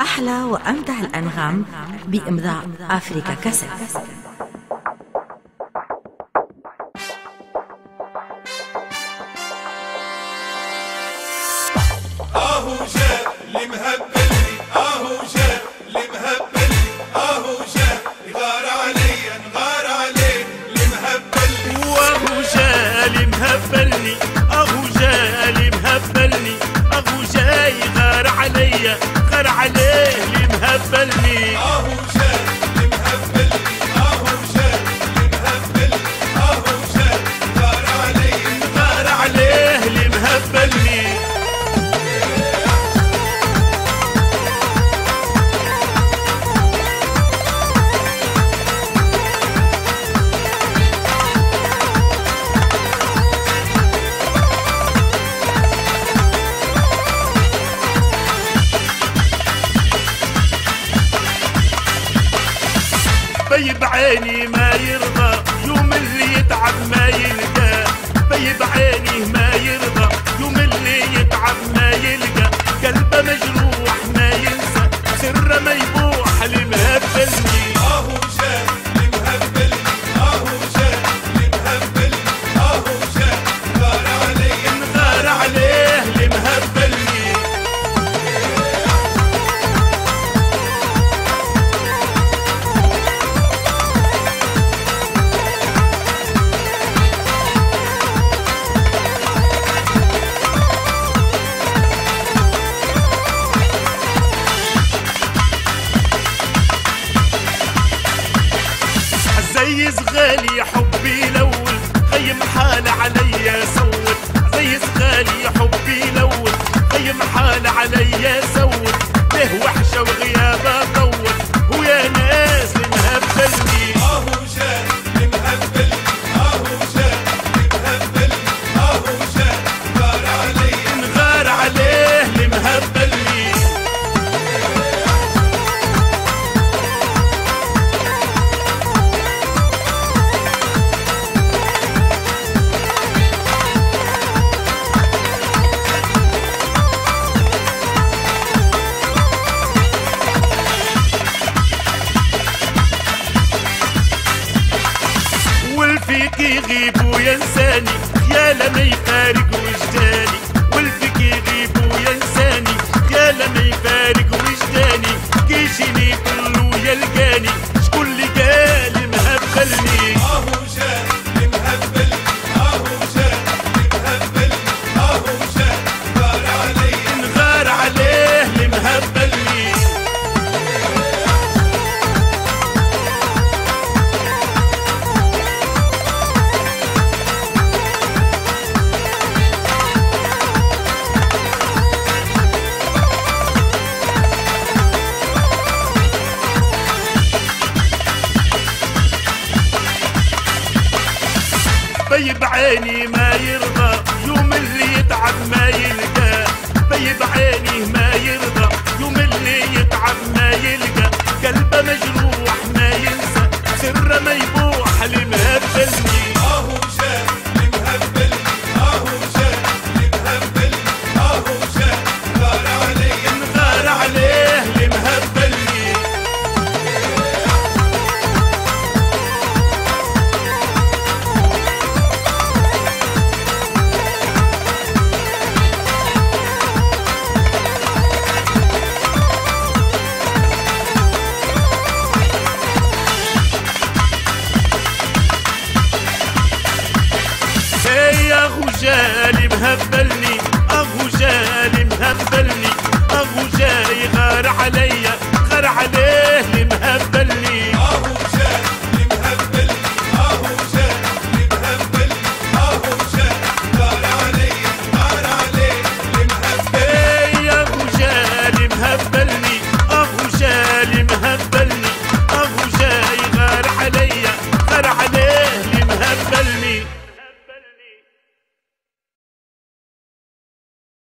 أحلى وأمتع الأنغام بإمضاء أفريكا كاسيت. أهو اللي مهبلني أهو اللي مهبلني أهو اللي مهبلني وأهو اللي مهبلني طيب بي بعيني ما يرضى يوم اللي يتعب ما يلقى. بي عيني ليلي حبي لك يغيب وينساني. يا لما يفارق وجداني. والفك يغيب وينساني. يا لما يفارق طيب عيني ما يرضى يوم اللي يتعب ما يلقى. طيب عيني ما يرضى وجالي مهبلني.